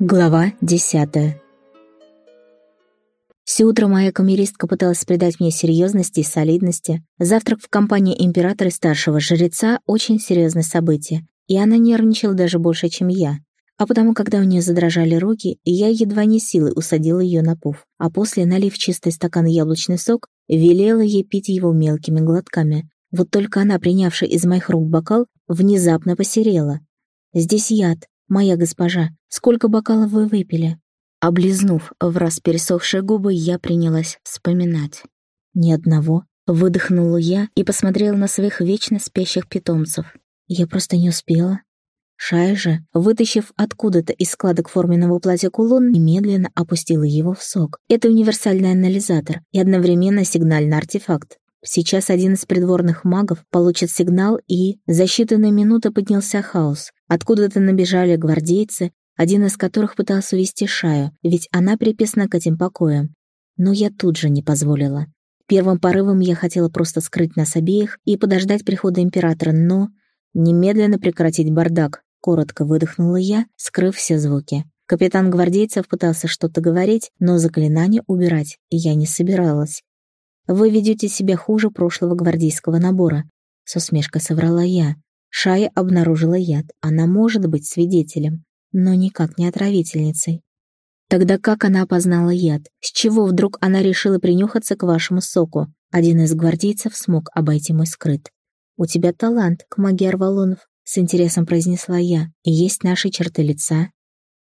Глава десятая Все утро моя камеристка пыталась придать мне серьезности и солидности. Завтрак в компании императора и старшего жреца — очень серьезное событие, и она нервничала даже больше, чем я. А потому, когда у нее задрожали руки, я едва не силой усадила ее на пуф, а после, налив чистый стакан яблочный сок, велела ей пить его мелкими глотками. Вот только она, принявшая из моих рук бокал, внезапно посерела. «Здесь яд, моя госпожа, сколько бокалов вы выпили?» Облизнув в раз пересохшие губы, я принялась вспоминать. «Ни одного», — выдохнула я и посмотрела на своих вечно спящих питомцев. Я просто не успела. Шая же, вытащив откуда-то из складок форменного платья кулон, немедленно опустила его в сок. Это универсальный анализатор и одновременно сигнальный артефакт. Сейчас один из придворных магов получит сигнал, и за считанные минуты поднялся хаос. Откуда-то набежали гвардейцы, один из которых пытался увести Шаю, ведь она приписана к этим покоям. Но я тут же не позволила. Первым порывом я хотела просто скрыть нас обеих и подождать прихода императора, но... Немедленно прекратить бардак, коротко выдохнула я, скрыв все звуки. Капитан гвардейцев пытался что-то говорить, но заклинание убирать я не собиралась. Вы ведете себя хуже прошлого гвардейского набора», — с усмешкой соврала я. Шая обнаружила яд. Она может быть свидетелем, но никак не отравительницей. Тогда как она опознала яд? С чего вдруг она решила принюхаться к вашему соку? Один из гвардейцев смог обойти мой скрыт. «У тебя талант к магии Арвалонов», — с интересом произнесла я. «И есть наши черты лица».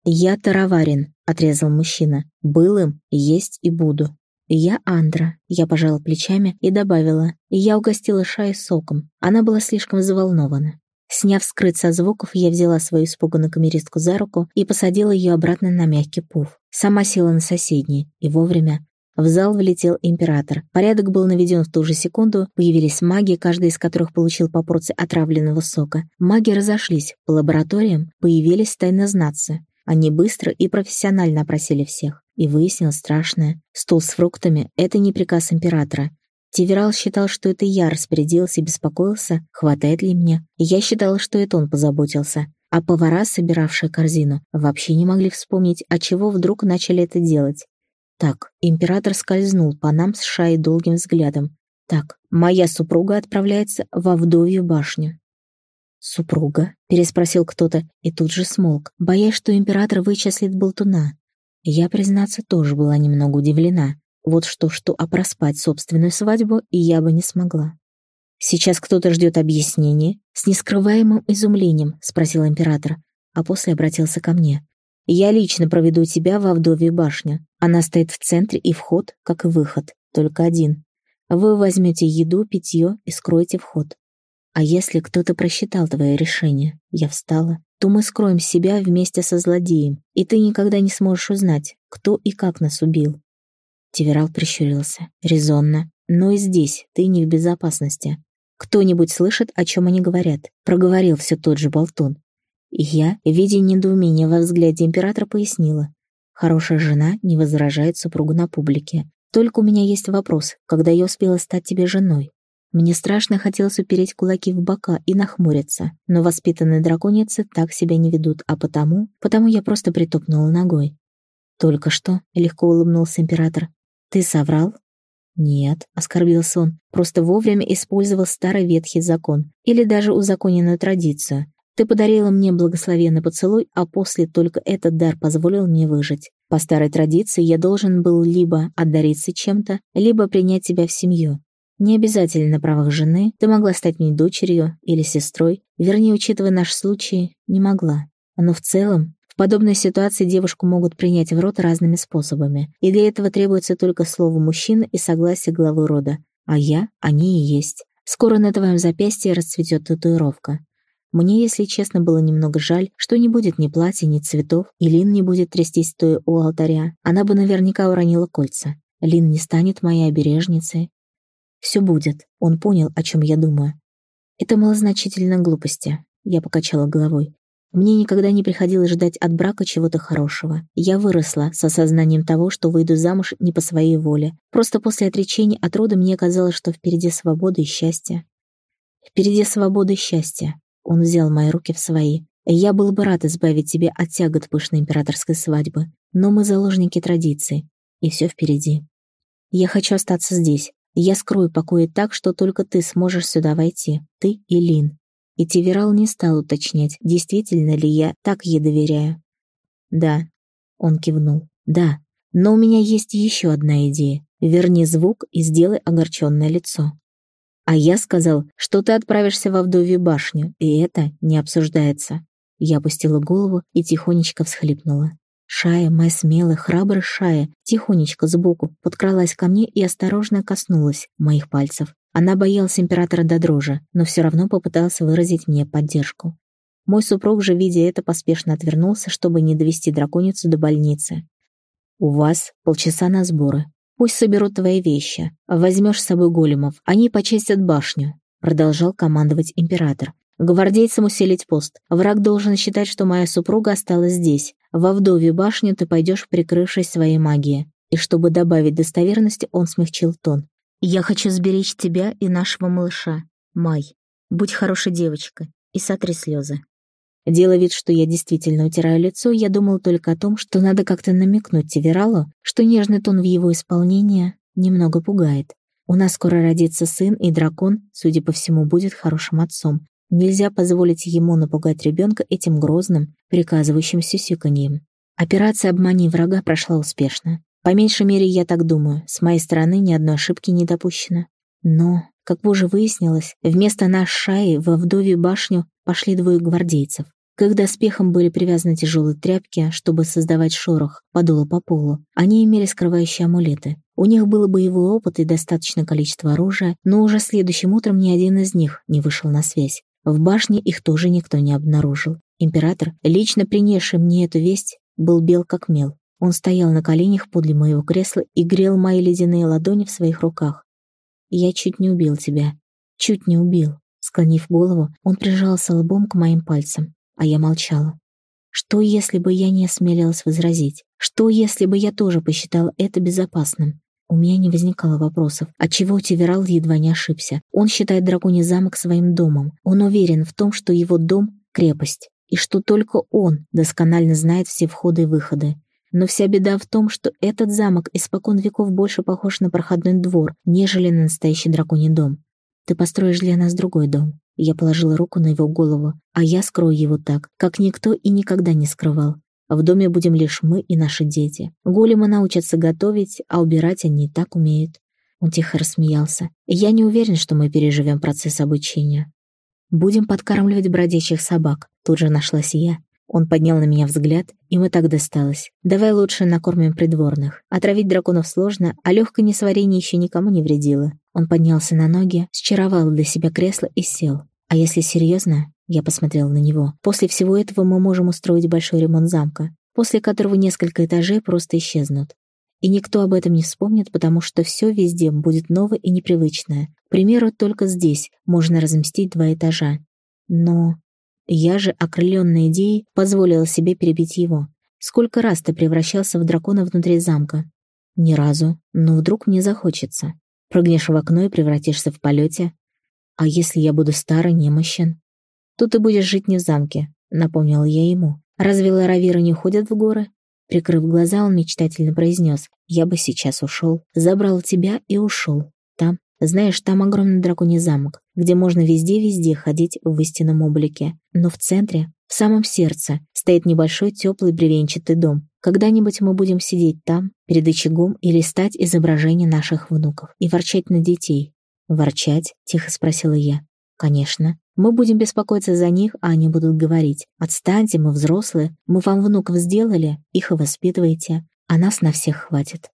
«Я Тараварин», — отрезал мужчина. «Был им, есть и буду». «Я Андра», — я пожала плечами и добавила. Я угостила Шай соком. Она была слишком заволнована. Сняв скрыт со звуков, я взяла свою испуганную камеристку за руку и посадила ее обратно на мягкий пуф. Сама села на соседний, и вовремя. В зал влетел император. Порядок был наведен в ту же секунду, появились маги, каждый из которых получил по порции отравленного сока. Маги разошлись, по лабораториям появились тайнознатцы. Они быстро и профессионально опросили всех. И выяснилось страшное. Стол с фруктами — это не приказ императора. Тиверал считал, что это я распорядился и беспокоился, хватает ли мне. И я считала, что это он позаботился. А повара, собиравшие корзину, вообще не могли вспомнить, от чего вдруг начали это делать. Так, император скользнул по нам с Шаей долгим взглядом. Так, моя супруга отправляется во вдовью башню. «Супруга?» — переспросил кто-то и тут же смолк, боясь, что император вычислит болтуна. Я, признаться, тоже была немного удивлена. Вот что-что, а проспать собственную свадьбу и я бы не смогла. «Сейчас кто-то ждет объяснений?» С нескрываемым изумлением спросил император, а после обратился ко мне. «Я лично проведу тебя во вдове башню. Она стоит в центре и вход, как и выход, только один. Вы возьмете еду, питье и скроете вход. А если кто-то просчитал твое решение, я встала, то мы скроем себя вместе со злодеем, и ты никогда не сможешь узнать, кто и как нас убил. Тиверал прищурился. Резонно. Но и здесь ты не в безопасности. Кто-нибудь слышит, о чем они говорят? Проговорил все тот же болтун. И я, видя недоумение во взгляде императора, пояснила. Хорошая жена не возражает супругу на публике. Только у меня есть вопрос, когда я успела стать тебе женой? Мне страшно хотелось упереть кулаки в бока и нахмуриться, но воспитанные драконицы так себя не ведут, а потому... Потому я просто притопнула ногой. «Только что», — легко улыбнулся император. «Ты соврал?» «Нет», — оскорбился он, просто вовремя использовал старый ветхий закон или даже узаконенную традицию. Ты подарила мне благословенный поцелуй, а после только этот дар позволил мне выжить. По старой традиции я должен был либо отдариться чем-то, либо принять тебя в семью. Не обязательно на правах жены, ты могла стать мне дочерью или сестрой, вернее, учитывая наш случай, не могла. Но в целом, в подобной ситуации девушку могут принять в рот разными способами, и для этого требуется только слово мужчины и согласие главы рода. А я, они и есть. Скоро на твоем запястье расцветет татуировка. Мне, если честно, было немного жаль, что не будет ни платья, ни цветов, и Лин не будет трястись стоя у алтаря. Она бы наверняка уронила кольца. Лин не станет моей обережницей, все будет. Он понял, о чем я думаю. Это малозначительно глупости. Я покачала головой. Мне никогда не приходилось ждать от брака чего-то хорошего. Я выросла с осознанием того, что выйду замуж не по своей воле. Просто после отречения от рода мне казалось, что впереди свобода и счастье. Впереди свобода и счастье. Он взял мои руки в свои. Я был бы рад избавить тебя от тягот пышной императорской свадьбы, но мы заложники традиции, и все впереди. Я хочу остаться здесь. Я скрою покои так, что только ты сможешь сюда войти, ты и Лин. И Тиверал не стал уточнять, действительно ли я так ей доверяю. «Да», — он кивнул, — «да, но у меня есть еще одна идея. Верни звук и сделай огорченное лицо». А я сказал, что ты отправишься во вдовью башню, и это не обсуждается. Я опустила голову и тихонечко всхлипнула. Шая, моя смелая, храбрая Шая, тихонечко сбоку подкралась ко мне и осторожно коснулась моих пальцев. Она боялась императора до дрожи, но все равно попыталась выразить мне поддержку. Мой супруг же, видя это, поспешно отвернулся, чтобы не довести драконицу до больницы. «У вас полчаса на сборы. Пусть соберут твои вещи. Возьмешь с собой големов, они почистят башню», продолжал командовать император. «Гвардейцам усилить пост. Враг должен считать, что моя супруга осталась здесь. Во вдове башню ты пойдешь, прикрывшись своей магией». И чтобы добавить достоверности, он смягчил тон. «Я хочу сберечь тебя и нашего малыша. Май, будь хорошей девочкой и сотри слезы». Делая вид, что я действительно утираю лицо, я думал только о том, что надо как-то намекнуть Тивералу, что нежный тон в его исполнении немного пугает. У нас скоро родится сын, и дракон, судя по всему, будет хорошим отцом. Нельзя позволить ему напугать ребенка этим грозным, приказывающим сюсюканьем. Операция «Обмани врага» прошла успешно. По меньшей мере, я так думаю, с моей стороны ни одной ошибки не допущено. Но, как позже выяснилось, вместо нас шаи во вдовью башню пошли двое гвардейцев. К их доспехам были привязаны тяжелые тряпки, чтобы создавать шорох, подуло по полу. Они имели скрывающие амулеты. У них было боевой опыт и достаточное количество оружия, но уже следующим утром ни один из них не вышел на связь. В башне их тоже никто не обнаружил. Император, лично принесший мне эту весть, был бел как мел. Он стоял на коленях подле моего кресла и грел мои ледяные ладони в своих руках. «Я чуть не убил тебя. Чуть не убил». Склонив голову, он прижался лбом к моим пальцам а я молчала. Что, если бы я не осмелилась возразить? Что, если бы я тоже посчитала это безопасным? У меня не возникало вопросов, отчего Тиверал едва не ошибся. Он считает драконий замок своим домом. Он уверен в том, что его дом — крепость, и что только он досконально знает все входы и выходы. Но вся беда в том, что этот замок испокон веков больше похож на проходной двор, нежели на настоящий драконий дом. Ты построишь для нас другой дом. Я положила руку на его голову, а я скрою его так, как никто и никогда не скрывал. В доме будем лишь мы и наши дети. Големы научатся готовить, а убирать они так умеют. Он тихо рассмеялся. Я не уверен, что мы переживем процесс обучения. Будем подкармливать бродячих собак. Тут же нашлась я. Он поднял на меня взгляд, и мы так досталось. Давай лучше накормим придворных. Отравить драконов сложно, а легкое несварение еще никому не вредило. Он поднялся на ноги, счаровал для себя кресло и сел. А если серьезно, я посмотрел на него. После всего этого мы можем устроить большой ремонт замка, после которого несколько этажей просто исчезнут. И никто об этом не вспомнит, потому что все везде будет новое и непривычное. К примеру, только здесь можно разместить два этажа. Но я же, окрыленной идеей, позволила себе перебить его. Сколько раз ты превращался в дракона внутри замка? Ни разу, но вдруг мне захочется. Прыгнешь в окно и превратишься в полете. А если я буду старый, немощен? Тут ты будешь жить не в замке, напомнила я ему. Разве ларавиры не ходят в горы? Прикрыв глаза, он мечтательно произнес. Я бы сейчас ушел, забрал тебя и ушел. Там, знаешь, там огромный драконий замок, где можно везде-везде ходить в истинном облике. Но в центре, в самом сердце, стоит небольшой теплый бревенчатый дом. Когда-нибудь мы будем сидеть там, перед очагом, и листать изображения наших внуков, и ворчать на детей. «Ворчать?» — тихо спросила я. «Конечно. Мы будем беспокоиться за них, а они будут говорить. Отстаньте, мы взрослые, мы вам внуков сделали, их и воспитываете, а нас на всех хватит».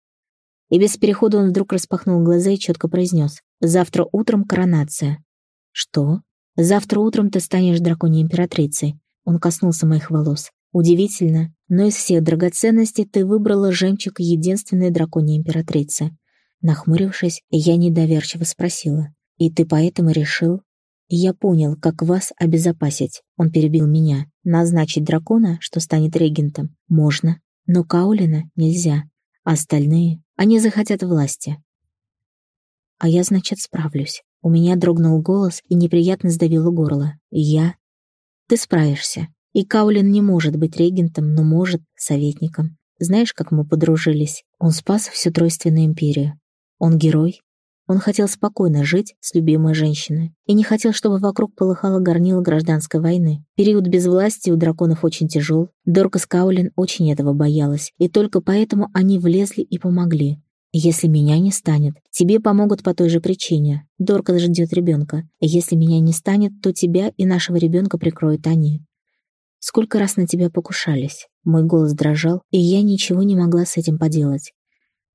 И без перехода он вдруг распахнул глаза и четко произнес. «Завтра утром коронация». «Что?» «Завтра утром ты станешь драконьей императрицей». Он коснулся моих волос. «Удивительно, но из всех драгоценностей ты выбрала жемчуг единственной драконьей императрицы». Нахмурившись, я недоверчиво спросила. «И ты поэтому решил?» «Я понял, как вас обезопасить». Он перебил меня. «Назначить дракона, что станет регентом, можно, но Каулина нельзя. Остальные, они захотят власти. А я, значит, справлюсь. У меня дрогнул голос и неприятно сдавило горло. Я... Ты справишься. И Каулин не может быть регентом, но может советником. Знаешь, как мы подружились? Он спас всю Тройственную империю. Он герой. Он хотел спокойно жить с любимой женщиной и не хотел, чтобы вокруг полыхало горнило гражданской войны. Период безвластия у драконов очень тяжел. Дорка Скаулин очень этого боялась, и только поэтому они влезли и помогли. Если меня не станет, тебе помогут по той же причине. Дорка ждет ребенка. Если меня не станет, то тебя и нашего ребенка прикроют они. Сколько раз на тебя покушались? Мой голос дрожал, и я ничего не могла с этим поделать.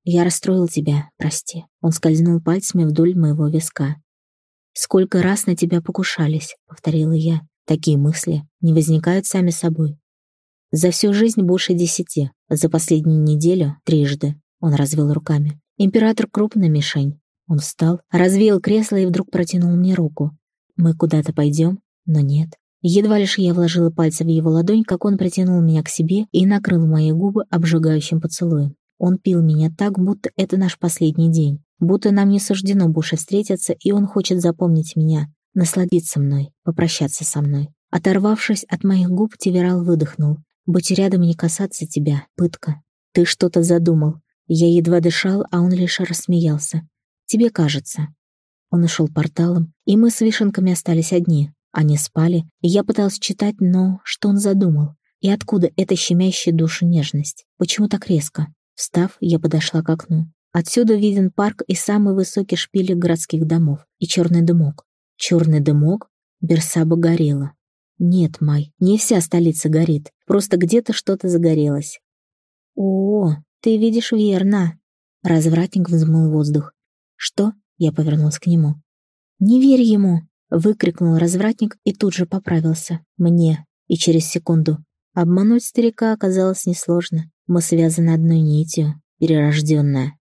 Я расстроил тебя, прости. Он скользнул пальцами вдоль моего виска. Сколько раз на тебя покушались, повторила я. Такие мысли не возникают сами собой. За всю жизнь больше десяти, за последнюю неделю — трижды. Он развел руками. «Император — крупная мишень». Он встал, развеял кресло и вдруг протянул мне руку. «Мы куда-то пойдем?» Но нет. Едва лишь я вложила пальцы в его ладонь, как он притянул меня к себе и накрыл мои губы обжигающим поцелуем. Он пил меня так, будто это наш последний день, будто нам не суждено больше встретиться, и он хочет запомнить меня, насладиться мной, попрощаться со мной. Оторвавшись от моих губ, Тиверал выдохнул. «Быть рядом и не касаться тебя — пытка. Ты что-то задумал. Я едва дышал, а он лишь рассмеялся. «Тебе кажется». Он ушел порталом, и мы с вишенками остались одни. Они спали, и я пыталась читать, но что он задумал? И откуда эта щемящая душу нежность? Почему так резко? Встав, я подошла к окну. Отсюда виден парк и самый высокий шпилек городских домов, и черный дымок. Черный дымок? Берсаба горела. Нет, Май, не вся столица горит, просто где-то что-то загорелось. О, «Ты видишь верно!» Развратник взмыл воздух. «Что?» — я повернулась к нему. «Не верь ему!» — выкрикнул развратник и тут же поправился. «Мне!» И через секунду. Обмануть старика оказалось несложно. Мы связаны одной нитью, перерожденная.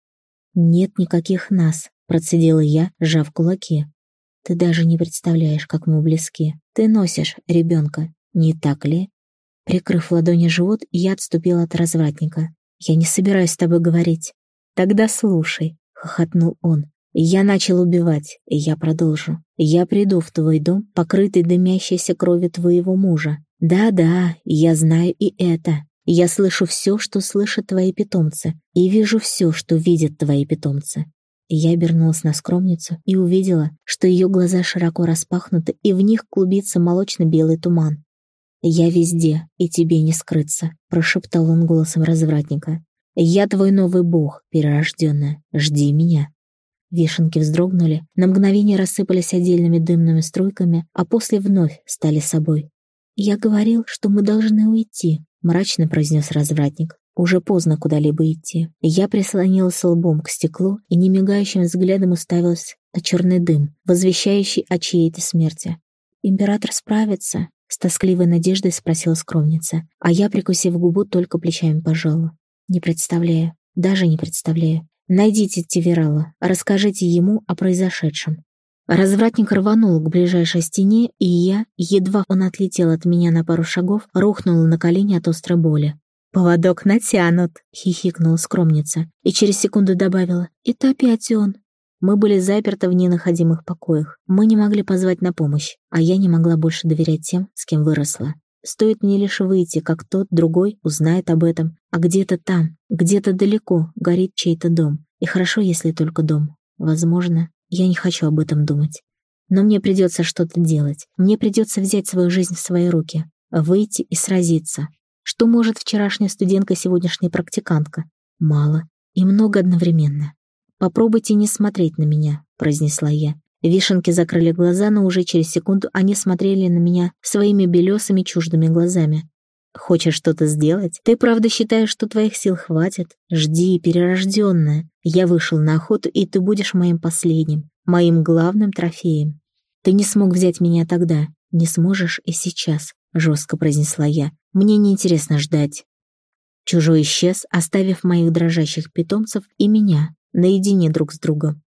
«Нет никаких нас», — процедила я, сжав кулаки. «Ты даже не представляешь, как мы близки. Ты носишь ребенка, не так ли?» Прикрыв ладони живот, я отступила от развратника. «Я не собираюсь с тобой говорить». «Тогда слушай», — хохотнул он. «Я начал убивать, и я продолжу. Я приду в твой дом, покрытый дымящейся кровью твоего мужа. Да-да, я знаю и это. Я слышу все, что слышат твои питомцы, и вижу все, что видят твои питомцы». Я обернулась на скромницу и увидела, что ее глаза широко распахнуты, и в них клубится молочно-белый туман. «Я везде, и тебе не скрыться», — прошептал он голосом развратника. «Я твой новый бог, перерожденная. Жди меня». Вишенки вздрогнули, на мгновение рассыпались отдельными дымными струйками, а после вновь стали собой. «Я говорил, что мы должны уйти», — мрачно произнес развратник. Уже поздно куда-либо идти. Я прислонилась лбом к стеклу и немигающим взглядом уставилась на черный дым, возвещающий о чьей-то смерти. «Император справится», с тоскливой надеждой спросила скромница, а я, прикусив губу, только плечами пожала. Не представляю, даже не представляю. Найдите Тиверала, расскажите ему о произошедшем. Развратник рванул к ближайшей стене, и я, едва он отлетел от меня на пару шагов, рухнула на колени от острой боли. «Поводок натянут», — хихикнула скромница, и через секунду добавила, «Это опять он». Мы были заперты в ненаходимых покоях. Мы не могли позвать на помощь, а я не могла больше доверять тем, с кем выросла. Стоит мне лишь выйти, как тот другой узнает об этом, а где-то там, где-то далеко горит чей-то дом. И хорошо, если только дом. Возможно, я не хочу об этом думать. Но мне придется что-то делать. Мне придется взять свою жизнь в свои руки, выйти и сразиться. Что может вчерашняя студентка сегодняшняя практикантка? Мало и много одновременно. «Попробуйте не смотреть на меня», — произнесла я. Вишенки закрыли глаза, но уже через секунду они смотрели на меня своими белесыми чуждыми глазами. «Хочешь что-то сделать? Ты правда считаешь, что твоих сил хватит? Жди, перерожденная. Я вышел на охоту, и ты будешь моим последним, моим главным трофеем. Ты не смог взять меня тогда, не сможешь и сейчас», — жестко произнесла я. «Мне неинтересно ждать». Чужой исчез, оставив моих дрожащих питомцев и меня, наедине друг с другом.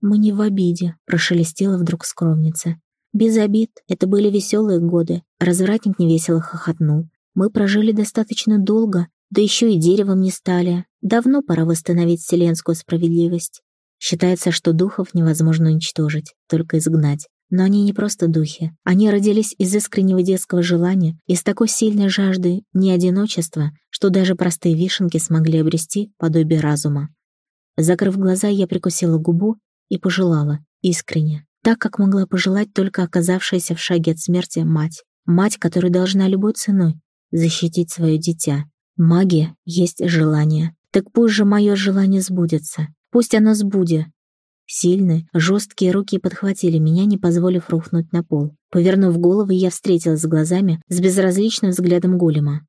«Мы не в обиде», — прошелестела вдруг скромница. «Без обид. Это были веселые годы». Развратник невесело хохотнул. «Мы прожили достаточно долго, да еще и деревом не стали. Давно пора восстановить вселенскую справедливость. Считается, что духов невозможно уничтожить, только изгнать. Но они не просто духи. Они родились из искреннего детского желания, из такой сильной жажды не одиночества, что даже простые вишенки смогли обрести подобие разума. Закрыв глаза, я прикусила губу и пожелала, искренне, так, как могла пожелать только оказавшаяся в шаге от смерти мать. Мать, которая должна любой ценой защитить свое дитя. Магия есть желание. Так пусть же мое желание сбудется. Пусть оно сбудет. Сильные, жесткие руки подхватили меня, не позволив рухнуть на пол. Повернув голову, я встретилась с глазами с безразличным взглядом голема.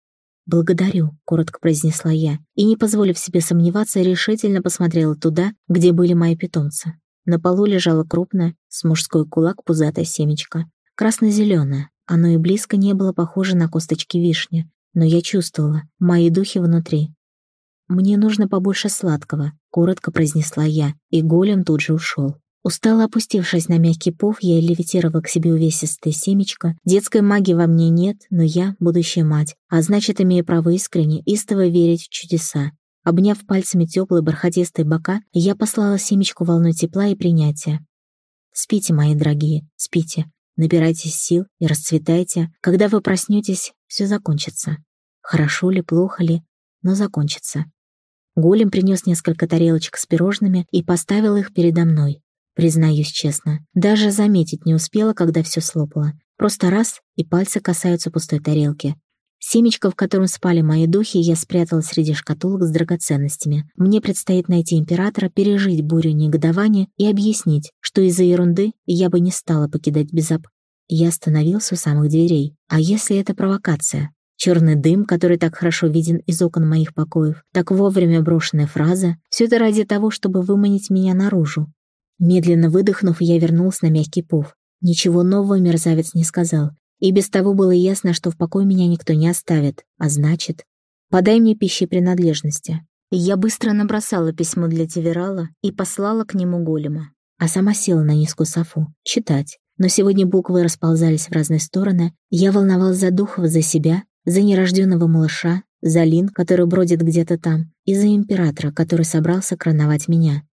«Благодарю», — коротко произнесла я, и, не позволив себе сомневаться, решительно посмотрела туда, где были мои питомцы. На полу лежало крупное, с мужской кулак пузатое семечко. Красно-зеленое, оно и близко не было похоже на косточки вишни, но я чувствовала мои духи внутри, «Мне нужно побольше сладкого», — коротко произнесла я, и голем тут же ушел. Устало опустившись на мягкий пуф, я левитировала к себе увесистое семечко. Детской магии во мне нет, но я — будущая мать, а значит, имею право искренне, истово верить в чудеса. Обняв пальцами теплые бархатистые бока, я послала семечку волной тепла и принятия. «Спите, мои дорогие, спите. Набирайтесь сил и расцветайте. Когда вы проснетесь, все закончится. Хорошо ли, плохо ли, но закончится. Голем принес несколько тарелочек с пирожными и поставил их передо мной. Признаюсь честно, даже заметить не успела, когда все слопало. Просто раз, и пальцы касаются пустой тарелки. Семечко, в котором спали мои духи, я спрятала среди шкатулок с драгоценностями. Мне предстоит найти императора, пережить бурю негодования и объяснить, что из-за ерунды я бы не стала покидать Безап. Я остановился у самых дверей. А если это провокация? Черный дым, который так хорошо виден из окон моих покоев, так вовремя брошенная фраза — все это ради того, чтобы выманить меня наружу. Медленно выдохнув, я вернулся на мягкий пуф. Ничего нового мерзавец не сказал. И без того было ясно, что в покое меня никто не оставит. А значит, подай мне пищи принадлежности. Я быстро набросала письмо для Тиверала и послала к нему голема. А сама села на низкую софу. Читать. Но сегодня буквы расползались в разные стороны. Я волновалась за духов, за себя за нерожденного малыша, за Лин, который бродит где-то там, и за императора, который собрался короновать меня.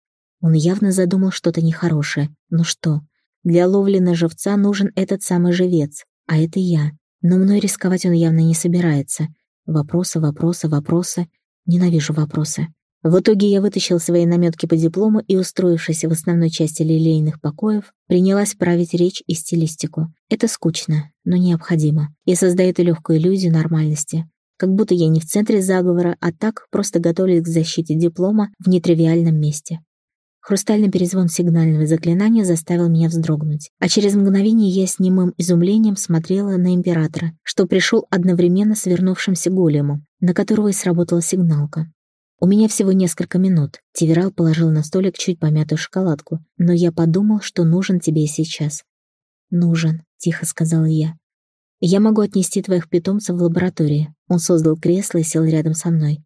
Он явно задумал что-то нехорошее. Ну что? Для ловли на живца нужен этот самый живец, а это я. Но мной рисковать он явно не собирается. Вопросы, вопросы, вопросы. Ненавижу вопросы. В итоге я вытащил свои наметки по диплому и, устроившись в основной части лилейных покоев, принялась править речь и стилистику. Это скучно, но необходимо, и создает легкую иллюзию нормальности. Как будто я не в центре заговора, а так просто готовлюсь к защите диплома в нетривиальном месте. Хрустальный перезвон сигнального заклинания заставил меня вздрогнуть, а через мгновение я с немым изумлением смотрела на императора, что пришел одновременно с вернувшимся големом, на которого и сработала сигналка. «У меня всего несколько минут». Тиверал положил на столик чуть помятую шоколадку. «Но я подумал, что нужен тебе сейчас». «Нужен», — тихо сказала я. «Я могу отнести твоих питомцев в лабораторию». Он создал кресло и сел рядом со мной.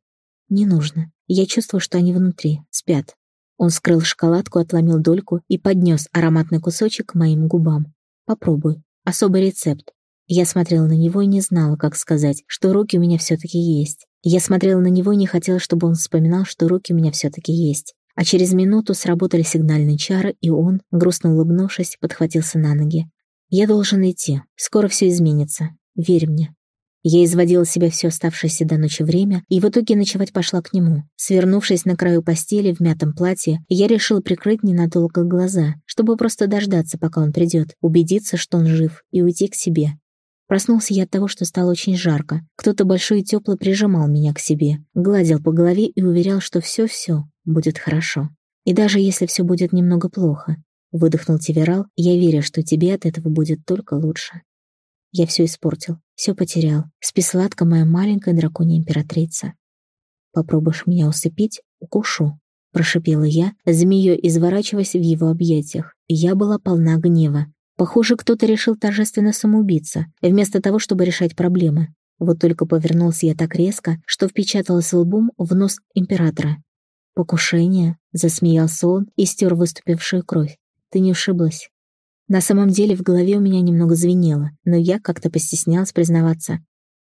«Не нужно. Я чувствую, что они внутри, спят». Он скрыл шоколадку, отломил дольку и поднес ароматный кусочек к моим губам. «Попробуй. Особый рецепт». Я смотрела на него и не знала, как сказать, что руки у меня все-таки есть. Я смотрела на него и не хотела, чтобы он вспоминал, что руки у меня все-таки есть. А через минуту сработали сигнальные чары, и он, грустно улыбнувшись, подхватился на ноги. «Я должен идти. Скоро все изменится. Верь мне». Я изводила себя все оставшееся до ночи время, и в итоге ночевать пошла к нему. Свернувшись на краю постели в мятом платье, я решила прикрыть ненадолго глаза, чтобы просто дождаться, пока он придет, убедиться, что он жив, и уйти к себе. Проснулся я от того, что стало очень жарко. Кто-то большой и теплый прижимал меня к себе, гладил по голове и уверял, что все-все будет хорошо. И даже если все будет немного плохо, выдохнул Тиверал, я верю, что тебе от этого будет только лучше. Я все испортил, все потерял. Спи сладко, моя маленькая драконья императрица. Попробуешь меня усыпить? Укушу. Прошипела я, змеей изворачиваясь в его объятиях. Я была полна гнева. Похоже, кто-то решил торжественно самоубиться, вместо того, чтобы решать проблемы. Вот только повернулся я так резко, что впечаталась лбом в нос императора. «Покушение?» — засмеялся он и стер выступившую кровь. «Ты не ушиблась?» На самом деле в голове у меня немного звенело, но я как-то постеснялась признаваться.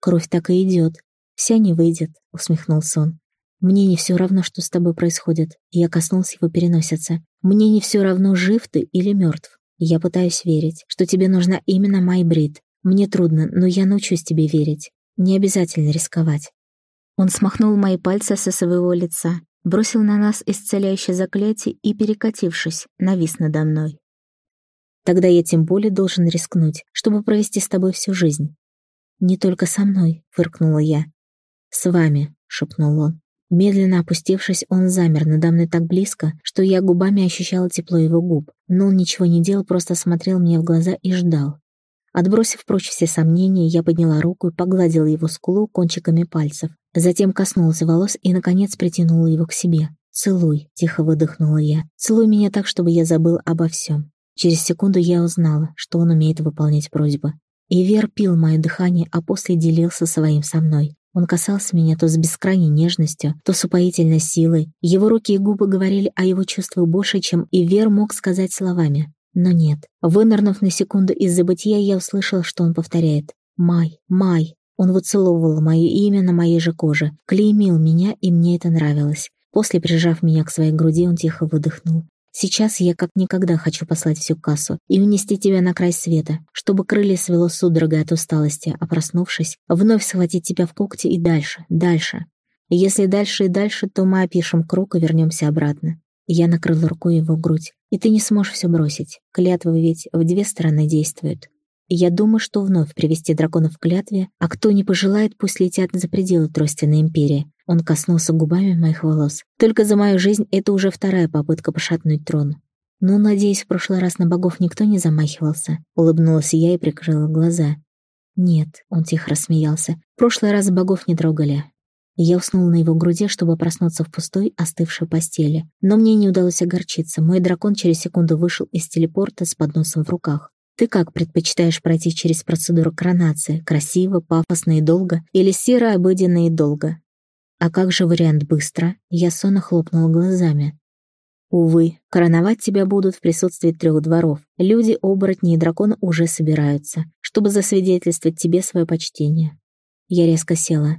«Кровь так и идет. Вся не выйдет», — усмехнулся он. «Мне не все равно, что с тобой происходит». Я коснулся его переносицы. «Мне не все равно, жив ты или мертв. Я пытаюсь верить, что тебе нужна именно Майбрид. Мне трудно, но я научусь тебе верить. Не обязательно рисковать». Он смахнул мои пальцы со своего лица, бросил на нас исцеляющее заклятие и, перекатившись, навис надо мной. «Тогда я тем более должен рискнуть, чтобы провести с тобой всю жизнь». «Не только со мной», — фыркнула я. «С вами», — шепнул он. Медленно опустившись, он замер надо мной так близко, что я губами ощущала тепло его губ. Но он ничего не делал, просто смотрел мне в глаза и ждал. Отбросив прочь все сомнения, я подняла руку и погладила его скулу кончиками пальцев. Затем коснулась волос и, наконец, притянула его к себе. «Целуй», — тихо выдохнула я. «Целуй меня так, чтобы я забыл обо всем». Через секунду я узнала, что он умеет выполнять просьбы. И Вер пил мое дыхание, а после делился своим со мной. Он касался меня то с бескрайней нежностью, то с упоительной силой. Его руки и губы говорили о его чувствах больше, чем и Вер мог сказать словами. Но нет. Вынырнув на секунду из забытия, я услышала, что он повторяет. «Май, Май». Он выцеловывал мое имя на моей же коже, клеймил меня, и мне это нравилось. После, прижав меня к своей груди, он тихо выдохнул. «Сейчас я как никогда хочу послать всю кассу и унести тебя на край света, чтобы крылья свело судорогой от усталости, а проснувшись, вновь схватить тебя в когти и дальше, дальше. Если дальше и дальше, то мы опишем круг и вернемся обратно. Я накрыла рукой его грудь. «И ты не сможешь все бросить. Клятвы ведь в две стороны действуют. Я думаю, что вновь привести драконов в клятве, а кто не пожелает, пусть летят за пределы Тростиной империи». Он коснулся губами моих волос. «Только за мою жизнь это уже вторая попытка пошатнуть трон. «Ну, надеюсь, в прошлый раз на богов никто не замахивался», — улыбнулась я и прикрыла глаза. «Нет», — он тихо рассмеялся, — «в прошлый раз богов не трогали. Я уснула на его груди, чтобы проснуться в пустой, остывшей постели. Но мне не удалось огорчиться. Мой дракон через секунду вышел из телепорта с подносом в руках. Ты как предпочитаешь пройти через процедуру коронации? Красиво, пафосно и долго? Или серо, обыденно и долго? А как же вариант быстро? Я сонно хлопнула глазами. Увы, короновать тебя будут в присутствии трех дворов. Люди, оборотни и драконы уже собираются, чтобы засвидетельствовать тебе свое почтение. Я резко села.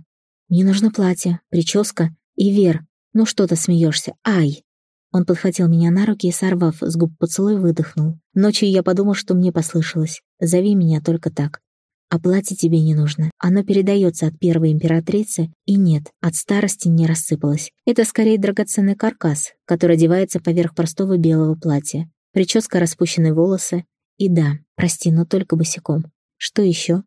Мне нужно платье, прическа и Вер. Ну что ты смеешься? Ай!» Он подхватил меня на руки и, сорвав с губ поцелуй, выдохнул. Ночью я подумал, что мне послышалось. «Зови меня только так». А платье тебе не нужно. Оно передается от первой императрицы, и нет, от старости не рассыпалось. Это скорее драгоценный каркас, который одевается поверх простого белого платья. Прическа, распущенные волосы. И да, прости, но только босиком. Что еще?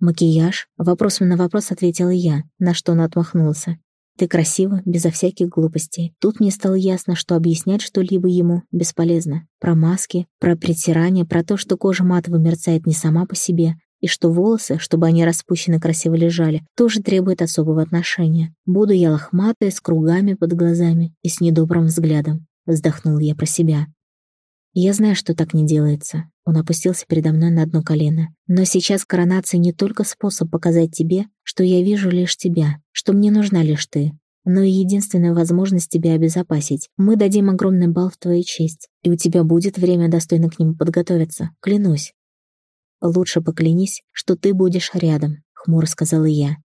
«Макияж?» — вопросом на вопрос ответила я, на что он отмахнулся. «Ты красива, безо всяких глупостей». Тут мне стало ясно, что объяснять что-либо ему бесполезно. Про маски, про притирание, про то, что кожа матово мерцает не сама по себе, и что волосы, чтобы они распущены красиво лежали, тоже требуют особого отношения. Буду я лохматая, с кругами под глазами и с недобрым взглядом. Вздохнул я про себя. Я знаю, что так не делается. Он опустился передо мной на одно колено. Но сейчас коронация не только способ показать тебе, что я вижу лишь тебя, что мне нужна лишь ты, но и единственная возможность тебя обезопасить. Мы дадим огромный бал в твою честь, и у тебя будет время достойно к нему подготовиться, клянусь. Лучше поклянись, что ты будешь рядом, хмуро сказала я.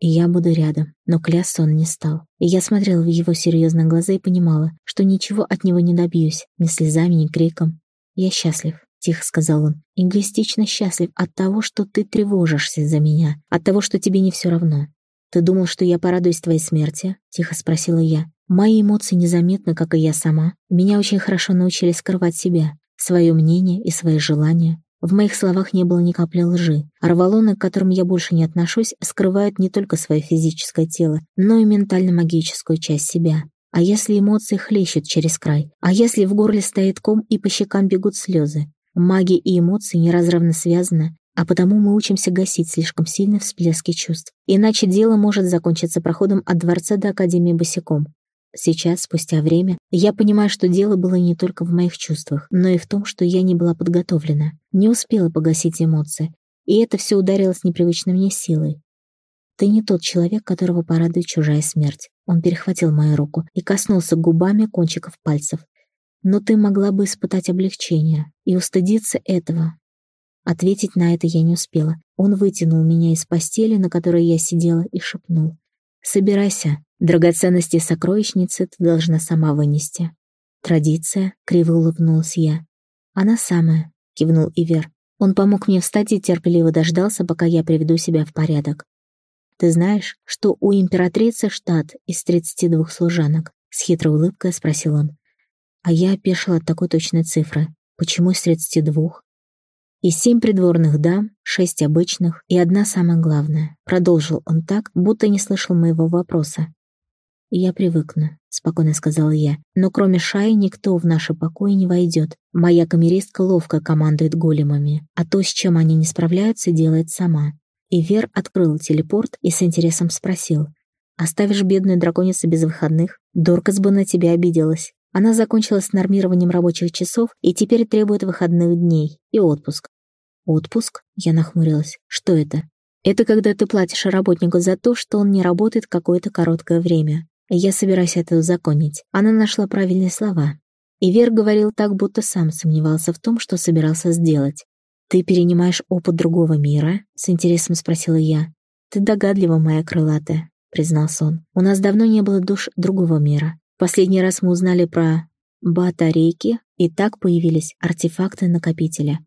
И я буду рядом. Но клясться он не стал. И я смотрела в его серьезные глаза и понимала, что ничего от него не добьюсь, ни слезами, ни криком. «Я счастлив», — тихо сказал он. «Эгоистично счастлив от того, что ты тревожишься за меня, от того, что тебе не все равно. Ты думал, что я порадуюсь твоей смерти?» — тихо спросила я. Мои эмоции незаметны, как и я сама. Меня очень хорошо научили скрывать себя, свое мнение и свои желания. В моих словах не было ни капли лжи. Арвалоны, к которым я больше не отношусь, скрывают не только свое физическое тело, но и ментально-магическую часть себя. А если эмоции хлещут через край? А если в горле стоит ком и по щекам бегут слезы? Магия и эмоции неразрывно связаны, а потому мы учимся гасить слишком сильные всплески чувств. Иначе дело может закончиться проходом от дворца до Академии босиком. Сейчас, спустя время, я понимаю, что дело было не только в моих чувствах, но и в том, что я не была подготовлена, не успела погасить эмоции, и это все ударило с непривычной мне силой. Ты не тот человек, которого порадует чужая смерть. Он перехватил мою руку и коснулся губами кончиков пальцев. Но ты могла бы испытать облегчение и устыдиться этого. Ответить на это я не успела. Он вытянул меня из постели, на которой я сидела, и шепнул. «Собирайся, Драгоценности сокровищницы ты должна сама вынести. Традиция, криво улыбнулась я. Она самая. кивнул Ивер. Он помог мне встать и терпеливо дождался, пока я приведу себя в порядок. «Ты знаешь, что у императрицы штат из 32 служанок?» С хитрой улыбкой спросил он. А я опешила от такой точной цифры. Почему из 32? И семь придворных дам, шесть обычных и одна самая главная. Продолжил он так, будто не слышал моего вопроса. «Я привыкну», — спокойно сказала я. «Но кроме Шаи никто в наши покои не войдет. Моя камеристка ловко командует големами, а то, с чем они не справляются, делает сама». И Вер открыл телепорт и с интересом спросил. «Оставишь бедную драконицу без выходных? Доркас бы на тебя обиделась. Она закончила с нормированием рабочих часов и теперь требует выходных дней и отпуск. Отпуск? Я нахмурилась. Что это? Это когда ты платишь работнику за то, что он не работает какое-то короткое время. Я собираюсь это узаконить. Она нашла правильные слова. И Вер говорил так, будто сам сомневался в том, что собирался сделать. «Ты перенимаешь опыт другого мира?» — с интересом спросила я. «Ты догадлива, моя крылатая», — признался он. «У нас давно не было душ другого мира. Последний раз мы узнали про батарейки, и так появились артефакты накопителя.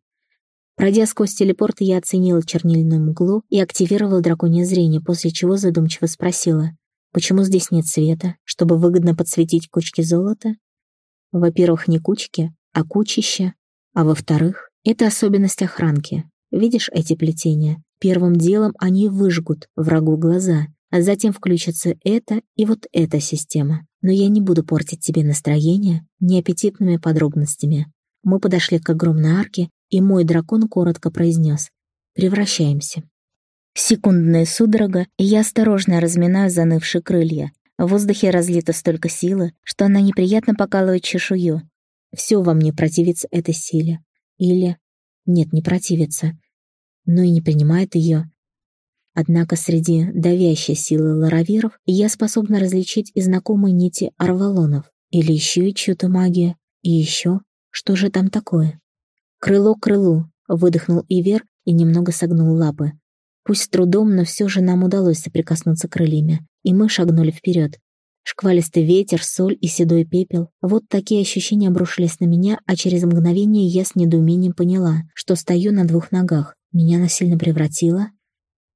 Пройдя сквозь телепорт, я оценила чернильную мглу и активировала драконье зрение, после чего задумчиво спросила, почему здесь нет света, чтобы выгодно подсветить кучки золота? Во-первых, не кучки, а кучища. А во-вторых, это особенность охранки. Видишь эти плетения? Первым делом они выжгут врагу глаза, а затем включится эта и вот эта система. Но я не буду портить тебе настроение неаппетитными подробностями. Мы подошли к огромной арке, и мой дракон коротко произнес «Превращаемся». Секундная судорога, и я осторожно разминаю занывшие крылья. В воздухе разлито столько силы, что она неприятно покалывает чешую. Все во мне противится этой силе. Или... Нет, не противится. Но и не принимает ее. Однако среди давящей силы ларавиров я способна различить и знакомые нити арвалонов, или еще и чью-то магию, и еще, что же там такое? «Крыло к крылу», — выдохнул Ивер и немного согнул лапы. Пусть с трудом, но все же нам удалось соприкоснуться крыльями, и мы шагнули вперед. Шквалистый ветер, соль и седой пепел. Вот такие ощущения обрушились на меня, а через мгновение я с недоумением поняла, что стою на двух ногах. Меня насильно превратило,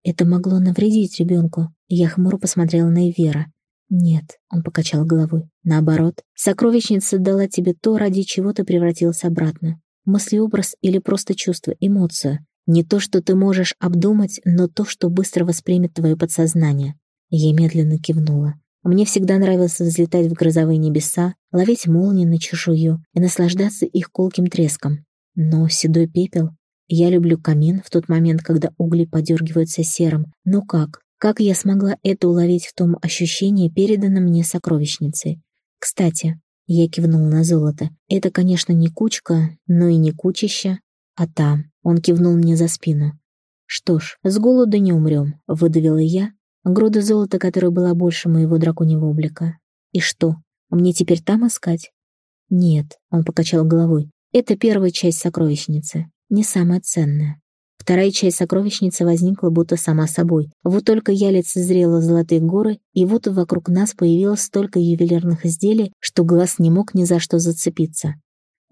это могло навредить ребенку. Я хмуро посмотрела на Ивера. «Нет», — он покачал головой. «Наоборот, сокровищница дала тебе то, ради чего ты превратился обратно. Мыслеобраз или просто чувство, эмоцию. Не то, что ты можешь обдумать, но то, что быстро воспримет твое подсознание». Я медленно кивнула. Мне всегда нравилось взлетать в грозовые небеса, ловить молнии на чешую и наслаждаться их колким треском. Но седой пепел я люблю камин в тот момент, когда угли подергиваются серым. Но как? Как я смогла это уловить в том ощущении, переданном мне сокровищницей? Кстати, я кивнул на золото. Это, конечно, не кучка, но и не кучища, а там. Он кивнул мне за спину. Что ж, с голода не умрем, выдавила я. Груда золота, которая была больше моего драконьего облика. И что, мне теперь там искать? Нет, он покачал головой. Это первая часть сокровищницы не самое ценное. Вторая часть сокровищницы возникла будто сама собой. Вот только я лицезрела золотые горы, и вот вокруг нас появилось столько ювелирных изделий, что глаз не мог ни за что зацепиться.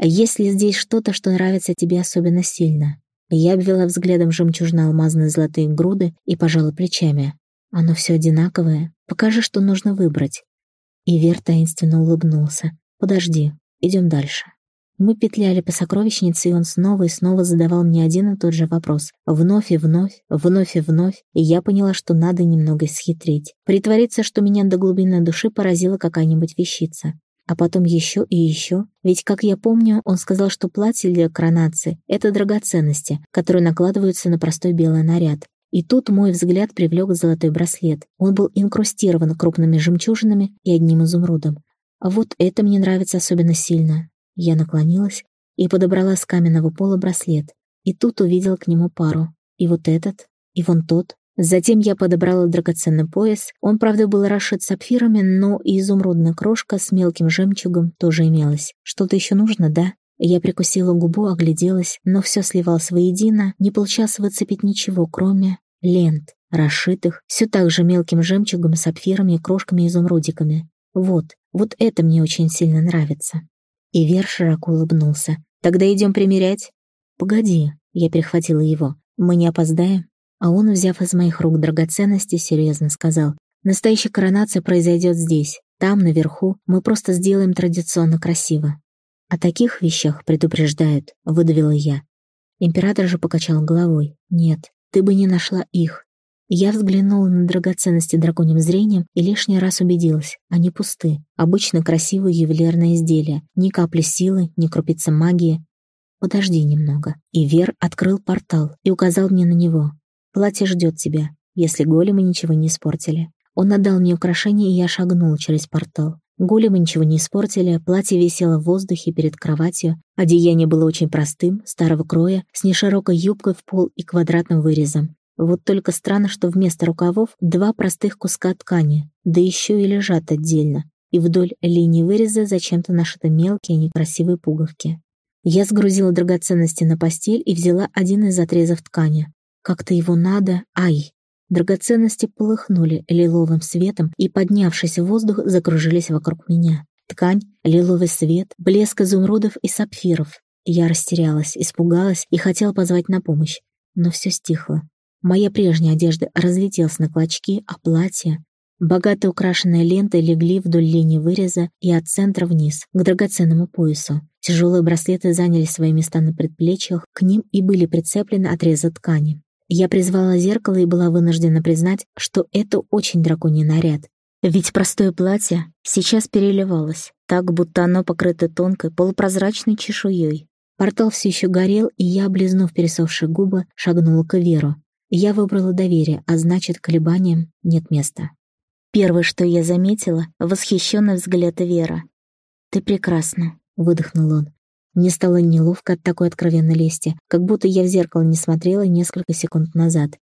Есть ли здесь что-то, что нравится тебе особенно сильно? Я обвела взглядом жемчужно-алмазные золотые груды и пожала плечами. Оно все одинаковое. Покажи, что нужно выбрать. И Вер таинственно улыбнулся. Подожди, идем дальше. Мы петляли по сокровищнице, и он снова и снова задавал мне один и тот же вопрос. Вновь и вновь, вновь и вновь, и я поняла, что надо немного схитрить. Притвориться, что меня до глубины души поразила какая-нибудь вещица. А потом еще и еще. Ведь, как я помню, он сказал, что платье для коронации — это драгоценности, которые накладываются на простой белый наряд. И тут мой взгляд привлек золотой браслет. Он был инкрустирован крупными жемчужинами и одним изумрудом. А вот это мне нравится особенно сильно. Я наклонилась и подобрала с каменного пола браслет, и тут увидела к нему пару. И вот этот, и вон тот. Затем я подобрала драгоценный пояс. Он, правда, был расшит сапфирами, но и изумрудная крошка с мелким жемчугом тоже имелась. Что-то еще нужно, да? Я прикусила губу, огляделась, но все сливалось воедино, не получалось выцепить ничего, кроме лент, расшитых, все так же мелким жемчугом, сапфирами, крошками и изумрудиками. Вот, вот это мне очень сильно нравится. И Вер широко улыбнулся. «Тогда идем примерять?» «Погоди», — я перехватила его, — «мы не опоздаем?» А он, взяв из моих рук драгоценности, серьезно сказал, «Настоящая коронация произойдет здесь. Там, наверху, мы просто сделаем традиционно красиво». «О таких вещах предупреждают», — выдавила я. Император же покачал головой. «Нет, ты бы не нашла их. Я взглянула на драгоценности драконьим зрением и лишний раз убедилась, они пусты. Обычно красивые ювелирные изделия. Ни капли силы, ни крупицы магии. Подожди немного. И Вер открыл портал и указал мне на него. Платье ждет тебя, если големы ничего не испортили. Он отдал мне украшение, и я шагнула через портал. Големы ничего не испортили, платье висело в воздухе перед кроватью, одеяние было очень простым, старого кроя, с неширокой юбкой в пол и квадратным вырезом. Вот только странно, что вместо рукавов два простых куска ткани, да еще и лежат отдельно, и вдоль линии выреза зачем-то нашиты мелкие некрасивые пуговки. Я сгрузила драгоценности на постель и взяла один из отрезов ткани. Как-то его надо... Ай! Драгоценности полыхнули лиловым светом и, поднявшись в воздух, закружились вокруг меня. Ткань, лиловый свет, блеск изумрудов и сапфиров. Я растерялась, испугалась и хотела позвать на помощь. Но все стихло. Моя прежняя одежда разлетелась на клочки, а платье... Богато украшенные лентой легли вдоль линии выреза и от центра вниз, к драгоценному поясу. Тяжелые браслеты заняли свои места на предплечьях, к ним и были прицеплены отрезы ткани. Я призвала зеркало и была вынуждена признать, что это очень драконий наряд. Ведь простое платье сейчас переливалось, так, будто оно покрыто тонкой, полупрозрачной чешуей. Портал все еще горел, и я, облизнув пересохшие губы, шагнула к Веру. Я выбрала доверие, а значит, колебаниям нет места. Первое, что я заметила — восхищенный взгляд Вера. «Ты прекрасна», — выдохнул он. Мне стало неловко от такой откровенной лести, как будто я в зеркало не смотрела несколько секунд назад.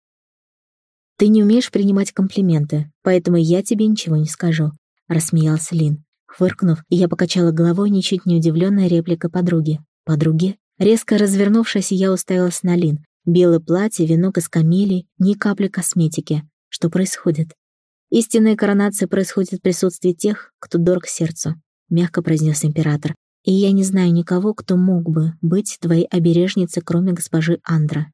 «Ты не умеешь принимать комплименты, поэтому я тебе ничего не скажу», — рассмеялся Лин. Фыркнув, я покачала головой, ничуть не удивленная реплика подруги. «Подруги?» Резко развернувшись, я уставилась на Лин, Белое платье, венок из камелий, ни капли косметики. Что происходит? Истинная коронация происходит в присутствии тех, кто дорог сердцу, мягко произнес император. И я не знаю никого, кто мог бы быть твоей обережницей, кроме госпожи Андра.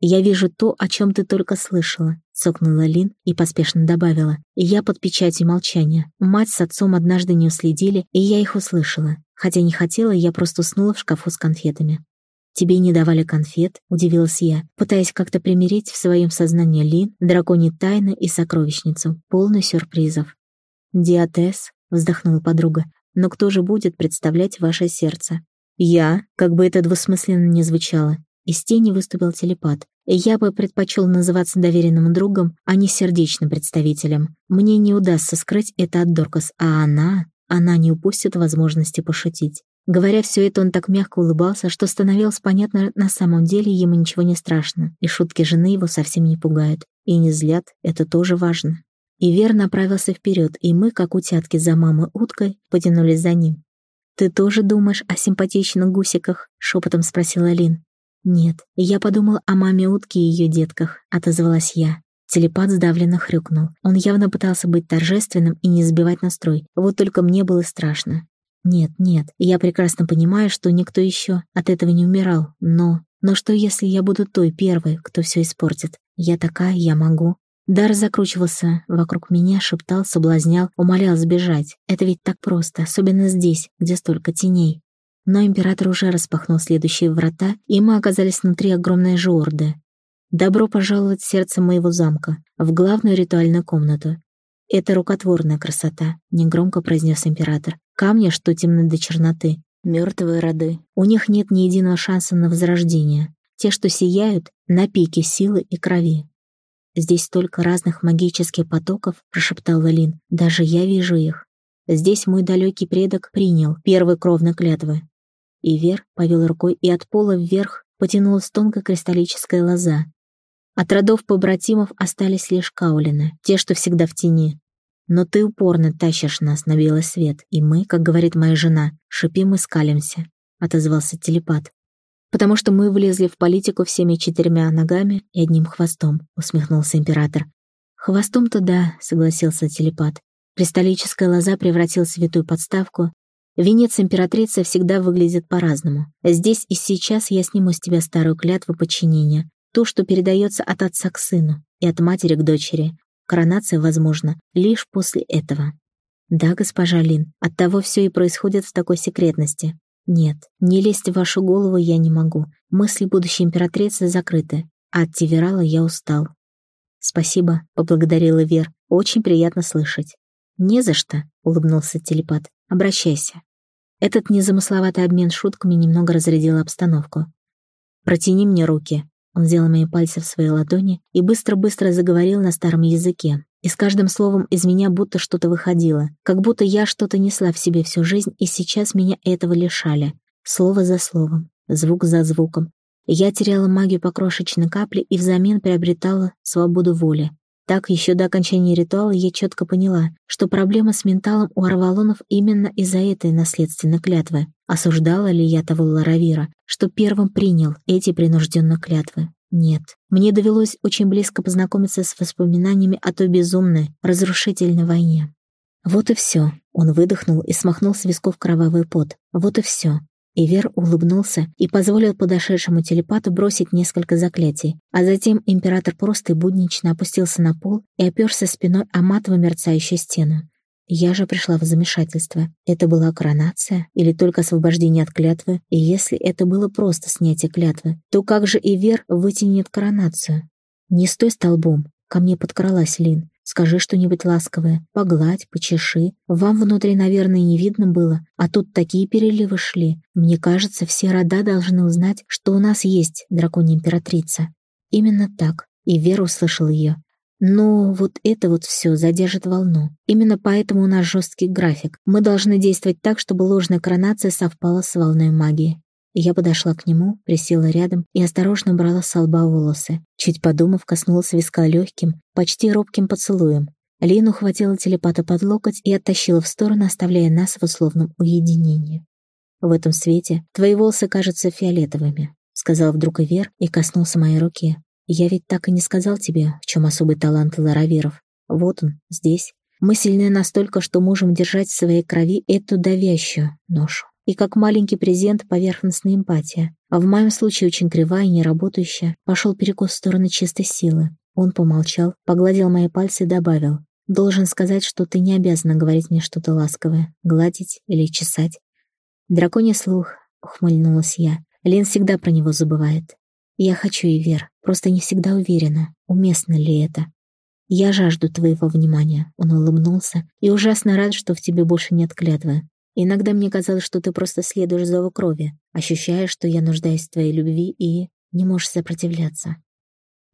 «Я вижу то, о чем ты только слышала», — цокнула Лин и поспешно добавила. «Я под печатью молчания. Мать с отцом однажды не уследили, и я их услышала. Хотя не хотела, я просто уснула в шкафу с конфетами. «Тебе не давали конфет?» — удивилась я, пытаясь как-то примирить в своем сознании Лин, драконьи тайны и сокровищницу, полную сюрпризов. «Диатез», — вздохнула подруга, «но кто же будет представлять ваше сердце?» «Я», как бы это двусмысленно не звучало. Из тени выступил телепат. Я бы предпочел называться доверенным другом, а не сердечным представителем. Мне не удастся скрыть это от Доркас, а она... Она не упустит возможности пошутить. Говоря все это, он так мягко улыбался, что становилось понятно, на самом деле ему ничего не страшно, и шутки жены его совсем не пугают. И не злят, это тоже важно. И Вер направился вперед, и мы, как утятки за мамой уткой, потянулись за ним. «Ты тоже думаешь о симпатичных гусиках?» — шепотом спросила Лин. «Нет, я подумала о маме утки и ее детках», — отозвалась я. Телепат сдавленно хрюкнул. Он явно пытался быть торжественным и не сбивать настрой. Вот только мне было страшно. Нет, нет, я прекрасно понимаю, что никто еще от этого не умирал, но... Но что если я буду той первой, кто все испортит? Я такая, я могу. Дар закручивался вокруг меня, шептал, соблазнял, умолял сбежать. Это ведь так просто, особенно здесь, где столько теней. Но император уже распахнул следующие врата, и мы оказались внутри огромной жорды. «Добро пожаловать в сердце моего замка, в главную ритуальную комнату. «Это рукотворная красота», — негромко произнес император. «Камни, что темны до черноты, мертвые роды. У них нет ни единого шанса на возрождение. Те, что сияют, на пике силы и крови». «Здесь столько разных магических потоков», — прошептал Лин. «Даже я вижу их. Здесь мой далекий предок принял первые кровные клятвы». И Вер повел рукой, и от пола вверх потянулась тонкая кристаллическая лоза, от родов побратимов остались лишь каулины, те, что всегда в тени. Но ты упорно тащишь нас на белый свет, и мы, как говорит моя жена, шипим и скалимся», — отозвался телепат. «Потому что мы влезли в политику всеми четырьмя ногами и одним хвостом», — усмехнулся император. «Хвостом-то да», — согласился телепат. Кристаллическая лоза превратилась в святую подставку, Венец императрицы всегда выглядит по-разному. Здесь и сейчас я сниму с тебя старую клятву подчинения, ту, что передается от отца к сыну и от матери к дочери. Коронация возможна лишь после этого. Да, госпожа Лин, оттого все и происходит в такой секретности. Нет, не лезть в вашу голову я не могу. Мысли будущей императрицы закрыты, а от Тиверала я устал. Спасибо, поблагодарила Вер. Очень приятно слышать. Не за что, улыбнулся телепат. Обращайся. Этот незамысловатый обмен шутками немного разрядил обстановку. «Протяни мне руки». Он взял мои пальцы в свои ладони и быстро-быстро заговорил на старом языке. И с каждым словом из меня будто что-то выходило, как будто я что-то несла в себе всю жизнь, и сейчас меня этого лишали. Слово за словом, звук за звуком. Я теряла магию по крошечной капле и взамен приобретала свободу воли. Так, еще до окончания ритуала я четко поняла, что проблема с менталом у Арвалонов именно из-за этой наследственной клятвы. Осуждала ли я того Ларавира, что первым принял эти принужденные клятвы? Нет. Мне довелось очень близко познакомиться с воспоминаниями о той безумной, разрушительной войне. Вот и все. Он выдохнул и смахнул с висков кровавый пот. Вот и все. Ивер улыбнулся и позволил подошедшему телепату бросить несколько заклятий, а затем император просто и буднично опустился на пол и оперся спиной о матово мерцающую стену. Я же пришла в замешательство. Это была коронация или только освобождение от клятвы? И если это было просто снятие клятвы, то как же Ивер вытянет коронацию? Не стой столбом. Ко мне подкралась Лин. Скажи что-нибудь ласковое, погладь, почеши. Вам внутри, наверное, не видно было, а тут такие переливы шли. Мне кажется, все рода должны узнать, что у нас есть драконья императрица. Именно так. И Вера услышал ее. Но вот это вот все задержит волну. Именно поэтому у нас жесткий график. Мы должны действовать так, чтобы ложная коронация совпала с волной магии. Я подошла к нему, присела рядом и осторожно брала с лба волосы. Чуть подумав, коснулась виска легким, почти робким поцелуем. Лину ухватила телепата под локоть и оттащила в сторону, оставляя нас в условном уединении. «В этом свете твои волосы кажутся фиолетовыми», — сказал вдруг Ивер и коснулся моей руки. «Я ведь так и не сказал тебе, в чем особый талант ларавиров. Вот он, здесь. Мы сильны настолько, что можем держать в своей крови эту давящую ношу и как маленький презент поверхностная эмпатия. А в моем случае очень кривая и неработающая. Пошел перекос в сторону чистой силы. Он помолчал, погладил мои пальцы и добавил. «Должен сказать, что ты не обязана говорить мне что-то ласковое, гладить или чесать». «Драконий слух», — ухмыльнулась я. Лен всегда про него забывает. «Я хочу и вер, просто не всегда уверена, уместно ли это». «Я жажду твоего внимания», — он улыбнулся, «и ужасно рад, что в тебе больше нет клятвы. Иногда мне казалось, что ты просто следуешь зову крови, ощущаешь, что я нуждаюсь в твоей любви и не можешь сопротивляться.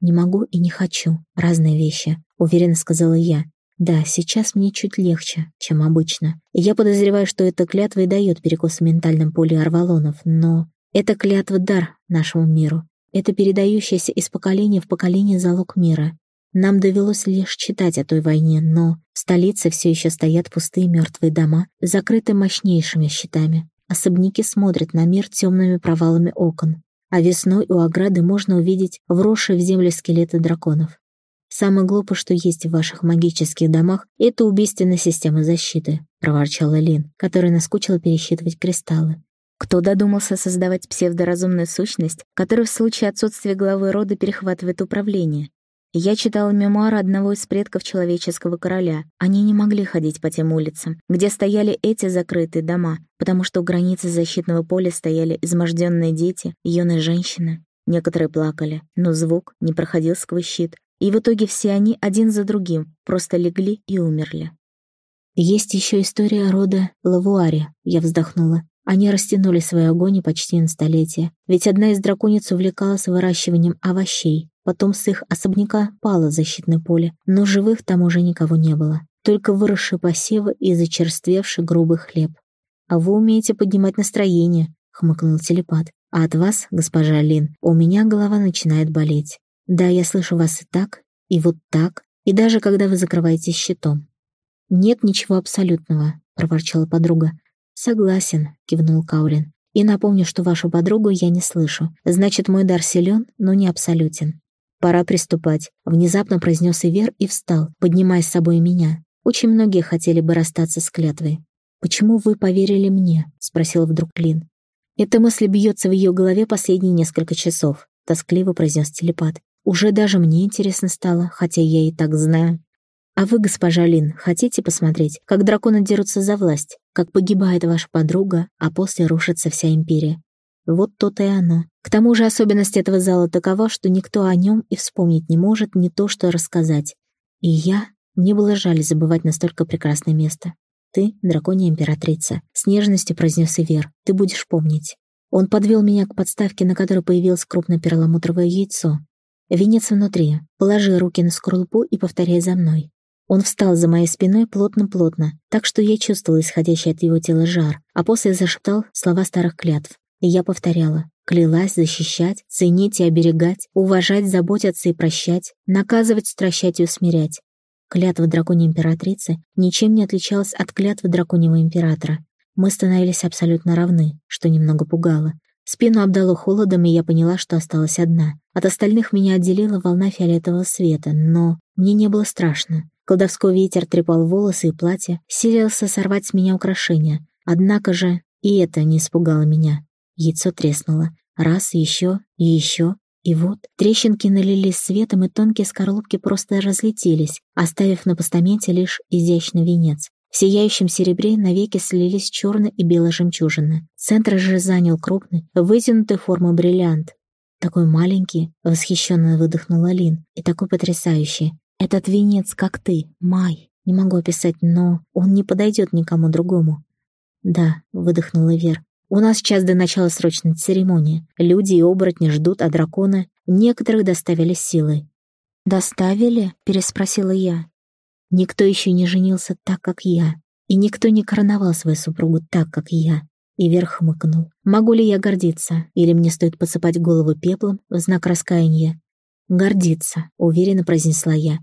«Не могу и не хочу. Разные вещи», — уверенно сказала я. «Да, сейчас мне чуть легче, чем обычно. Я подозреваю, что эта клятва и дает перекос в ментальном поле Арвалонов, но это клятва — дар нашему миру. Это передающаяся из поколения в поколение залог мира. Нам довелось лишь читать о той войне, но в столице все еще стоят пустые мертвые дома, закрытые мощнейшими щитами. Особняки смотрят на мир темными провалами окон, а весной у ограды можно увидеть вросшие в землю скелеты драконов. «Самое глупое, что есть в ваших магических домах, это убийственная система защиты», — проворчала Лин, которая наскучила пересчитывать кристаллы. Кто додумался создавать псевдоразумную сущность, которая в случае отсутствия главы рода перехватывает управление? Я читала мемуары одного из предков человеческого короля. Они не могли ходить по тем улицам, где стояли эти закрытые дома, потому что у границы защитного поля стояли изможденные дети, юные женщины. Некоторые плакали, но звук не проходил сквозь щит, и в итоге все они один за другим просто легли и умерли. Есть еще история рода Лавуари, я вздохнула. Они растянули свой огонь почти на столетие, ведь одна из дракониц увлекалась выращиванием овощей, Потом с их особняка пало защитное поле, но живых там уже никого не было. Только выросшие посевы и зачерствевший грубый хлеб. «А вы умеете поднимать настроение», — хмыкнул телепат. «А от вас, госпожа Лин, у меня голова начинает болеть. Да, я слышу вас и так, и вот так, и даже когда вы закрываетесь щитом». «Нет ничего абсолютного», — проворчала подруга. «Согласен», — кивнул Каулин. «И напомню, что вашу подругу я не слышу. Значит, мой дар силен, но не абсолютен. «Пора приступать», — внезапно произнес Ивер и встал, поднимая с собой меня. Очень многие хотели бы расстаться с клятвой. «Почему вы поверили мне?» — спросил вдруг Лин. Эта мысль бьется в ее голове последние несколько часов, тоскливо произнес телепат. Уже даже мне интересно стало, хотя я и так знаю. А вы, госпожа Лин, хотите посмотреть, как драконы дерутся за власть, как погибает ваша подруга, а после рушится вся империя? Вот то-то и оно. К тому же особенность этого зала такова, что никто о нем и вспомнить не может не то, что рассказать. И я... Мне было жаль забывать настолько прекрасное место. Ты — драконья императрица. С нежностью произнес Ивер. Ты будешь помнить. Он подвел меня к подставке, на которой появилось крупное перламутровое яйцо. Венец внутри. Положи руки на скорлупу и повторяй за мной. Он встал за моей спиной плотно-плотно, так что я чувствовала исходящий от его тела жар, а после зашептал слова старых клятв. Я повторяла. Клялась защищать, ценить и оберегать, уважать, заботиться и прощать, наказывать, стращать и усмирять. Клятва драконьей императрицы ничем не отличалась от клятвы драконьего императора. Мы становились абсолютно равны, что немного пугало. Спину обдало холодом, и я поняла, что осталась одна. От остальных меня отделила волна фиолетового света, но мне не было страшно. Колдовской ветер трепал волосы и платье, силился сорвать с меня украшения. Однако же и это не испугало меня. Яйцо треснуло. Раз, еще и еще. И вот трещинки налились светом, и тонкие скорлупки просто разлетелись, оставив на постаменте лишь изящный венец. В сияющем серебре навеки слились черно и бело жемчужины. Центр же занял крупный, вытянутой формы бриллиант. Такой маленький, восхищенно выдохнула Лин, и такой потрясающий. Этот венец, как ты, Май. Не могу описать, но он не подойдет никому другому. Да, выдохнула Вер, у нас час до начала срочной церемонии. Люди и оборотни ждут, а драконы... Некоторых доставили силой. «Доставили?» — переспросила я. «Никто еще не женился так, как я. И никто не короновал свою супругу так, как я». И вверх хмыкнул. «Могу ли я гордиться? Или мне стоит посыпать голову пеплом в знак раскаяния?» «Гордиться», — уверенно произнесла я.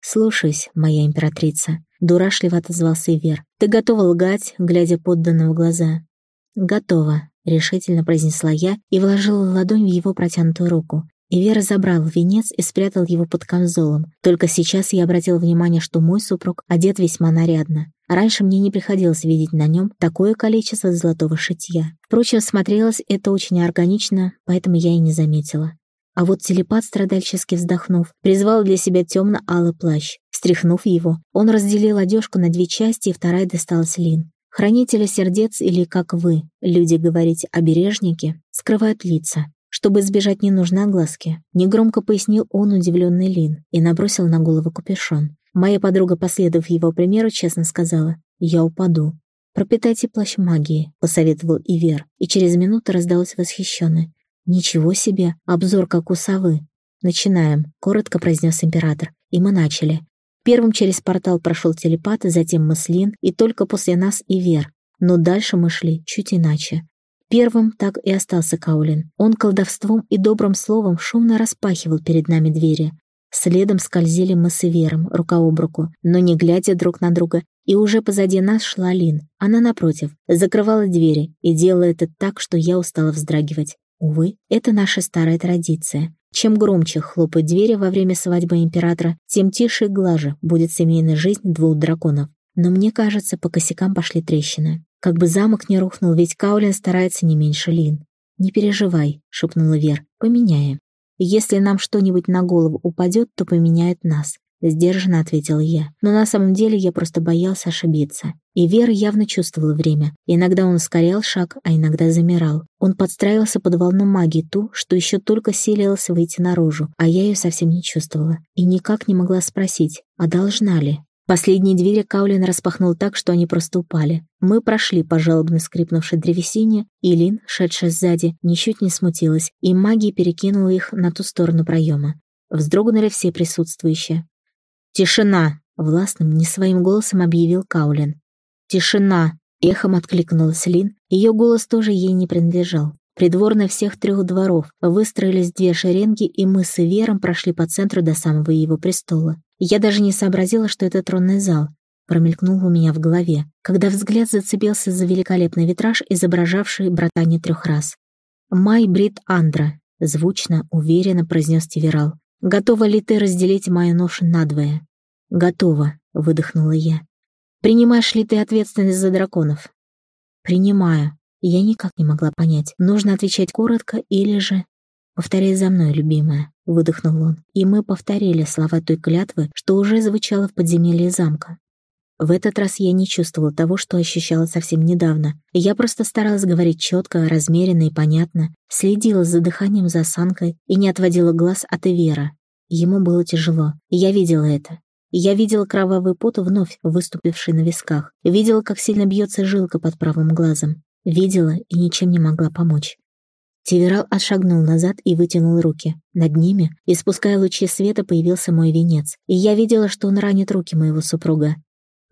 «Слушаюсь, моя императрица», — дурашливо отозвался Ивер. «Ты готова лгать, глядя подданным в глаза?» «Готово», — решительно произнесла я и вложила ладонь в его протянутую руку. И Вера забрал венец и спрятал его под камзолом. Только сейчас я обратил внимание, что мой супруг одет весьма нарядно. Раньше мне не приходилось видеть на нем такое количество золотого шитья. Впрочем, смотрелось это очень органично, поэтому я и не заметила. А вот телепат, страдальчески вздохнув, призвал для себя темно-алый плащ. Стряхнув его, он разделил одежку на две части, и вторая досталась Лин. Хранители сердец или, как вы, люди говорите, обережники, скрывают лица. Чтобы избежать ненужной огласки, негромко пояснил он удивленный Лин и набросил на голову капюшон. Моя подруга, последовав его примеру, честно сказала, «Я упаду». «Пропитайте плащ магии», — посоветовал Ивер, и через минуту раздалось восхищенное. «Ничего себе! Обзор, как у совы!» «Начинаем», — коротко произнес император, и мы начали. Первым через портал прошел телепат, затем Маслин, и только после нас и Вер. Но дальше мы шли чуть иначе. Первым так и остался Каулин. Он колдовством и добрым словом шумно распахивал перед нами двери. Следом скользили мы с Ивером, рука об руку, но не глядя друг на друга, и уже позади нас шла Лин. Она, напротив, закрывала двери и делала это так, что я устала вздрагивать. Увы, это наша старая традиция. Чем громче хлопают двери во время свадьбы императора, тем тише и глаже будет семейная жизнь двух драконов. Но мне кажется, по косякам пошли трещины. Как бы замок не рухнул, ведь Каулин старается не меньше Лин. «Не переживай», — шепнула Вер, — «поменяем. Если нам что-нибудь на голову упадет, то поменяет нас. Сдержанно ответил я. Но на самом деле я просто боялся ошибиться. И Вера явно чувствовала время. Иногда он ускорял шаг, а иногда замирал. Он подстраивался под волну магии ту, что еще только селилась выйти наружу, а я ее совсем не чувствовала. И никак не могла спросить, а должна ли? Последние двери Каулин распахнул так, что они просто упали. Мы прошли по жалобно скрипнувшей древесине, и Лин, шедшая сзади, ничуть не смутилась, и магия перекинула их на ту сторону проема. Вздрогнули все присутствующие. «Тишина!» — властным, не своим голосом объявил Каулин. «Тишина!» — эхом откликнулась Лин. Ее голос тоже ей не принадлежал. Придворные всех трех дворов выстроились две шеренги, и мы с Ивером прошли по центру до самого его престола. Я даже не сообразила, что это тронный зал. Промелькнул у меня в голове, когда взгляд зацепился за великолепный витраж, изображавший братание трех раз. «Май Брит Андра», — звучно, уверенно произнес Тиверал. «Готова ли ты разделить мою ношу надвое?» «Готова», — выдохнула я. Принимаешь ли ты ответственность за драконов?» «Принимаю». Я никак не могла понять, нужно отвечать коротко или же... «Повторяй за мной, любимая», — выдохнул он, и мы повторили слова той клятвы, что уже звучало в подземелье замка. В этот раз я не чувствовала того, что ощущала совсем недавно. Я просто старалась говорить четко, размеренно и понятно, следила за дыханием за осанкой и не отводила глаз от Эвера. Ему было тяжело, я видела это. Я видела кровавый пот, вновь выступивший на висках. Видела, как сильно бьется жилка под правым глазом. Видела и ничем не могла помочь. Тиверал отшагнул назад и вытянул руки. Над ними, испуская лучи света, появился мой венец. И я видела, что он ранит руки моего супруга.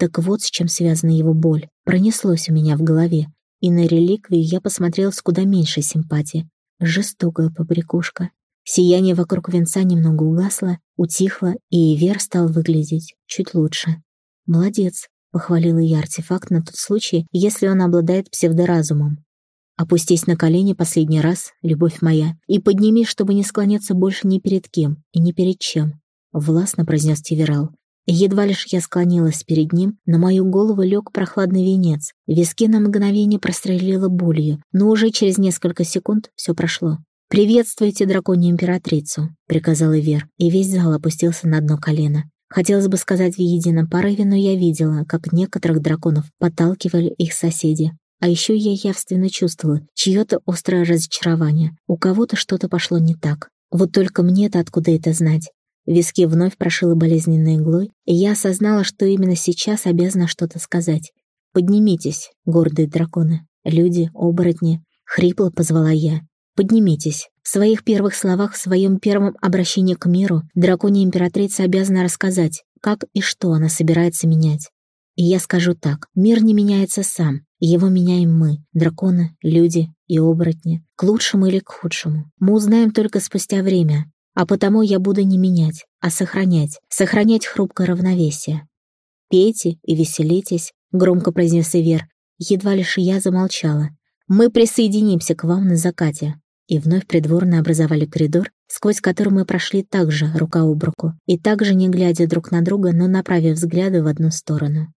Так вот с чем связана его боль. Пронеслось у меня в голове. И на реликвию я посмотрела с куда меньшей симпатией. Жестокая побрякушка. Сияние вокруг венца немного угасло, утихло, и Ивер стал выглядеть чуть лучше. «Молодец», — похвалила я артефакт на тот случай, если он обладает псевдоразумом. «Опустись на колени последний раз, любовь моя, и подними, чтобы не склоняться больше ни перед кем и ни перед чем», — властно произнес Тиверал. Едва лишь я склонилась перед ним, на мою голову лег прохладный венец. Виски на мгновение прострелило болью, но уже через несколько секунд все прошло. «Приветствуйте драконью императрицу», — приказал Ивер, и весь зал опустился на одно колено. Хотелось бы сказать в едином порыве, но я видела, как некоторых драконов подталкивали их соседи. А еще я явственно чувствовала чье-то острое разочарование. У кого-то что-то пошло не так. Вот только мне-то откуда это знать? Виски вновь прошило болезненной иглой, и я осознала, что именно сейчас обязана что-то сказать. «Поднимитесь, гордые драконы, люди, оборотни», — хрипло позвала я. Поднимитесь. В своих первых словах, в своем первом обращении к миру, драконья императрица обязана рассказать, как и что она собирается менять. И я скажу так, мир не меняется сам, его меняем мы, драконы, люди и оборотни, к лучшему или к худшему. Мы узнаем только спустя время, а потому я буду не менять, а сохранять, сохранять хрупкое равновесие. «Пейте и веселитесь», — громко произнес Ивер. Едва лишь я замолчала. «Мы присоединимся к вам на закате и вновь придворно образовали коридор, сквозь который мы прошли также рука об руку, и также не глядя друг на друга, но направив взгляды в одну сторону.